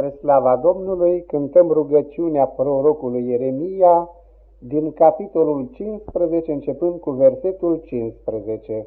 Spre slava Domnului cântăm rugăciunea prorocului Ieremia din capitolul 15, începând cu versetul 15.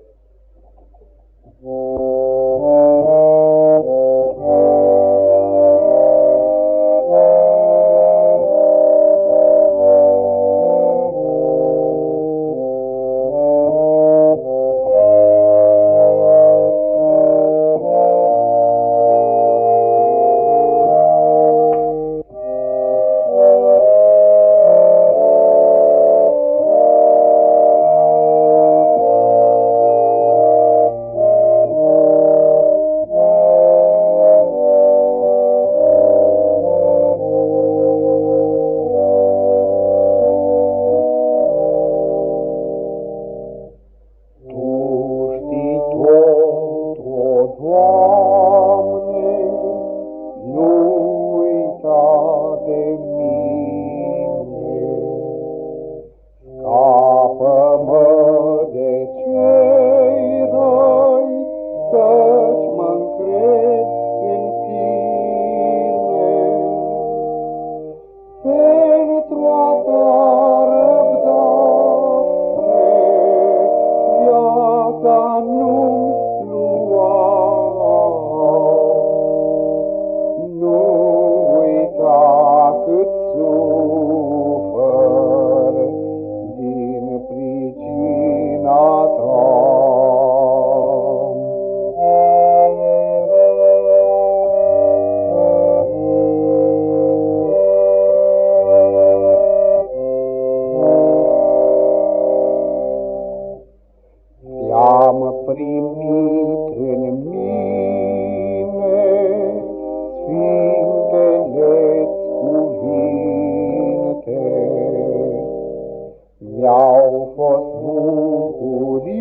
Mi-au fost bucuria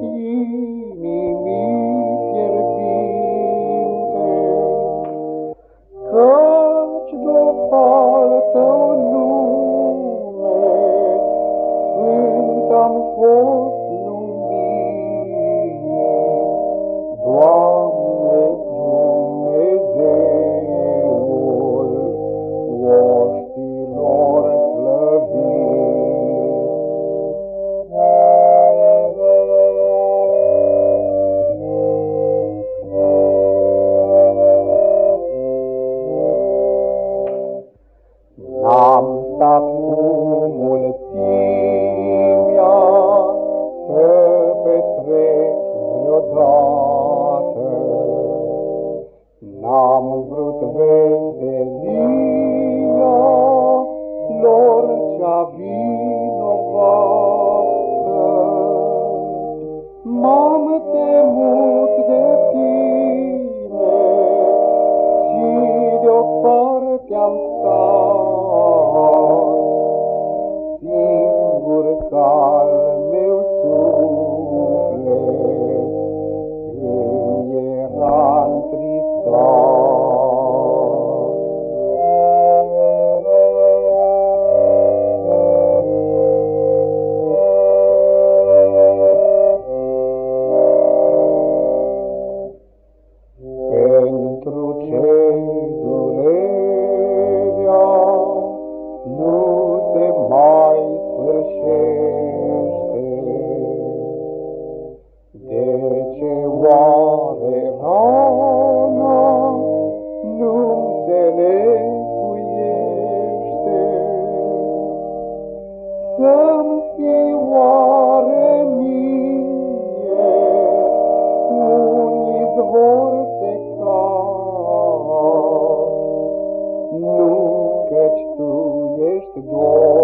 inimii fierbinte, căci după al tău nume sfânt am fost Am stat cu mulțimea să petrec vreodată. N-am vrut veselia lor cea vinovată. M-am temut Señor.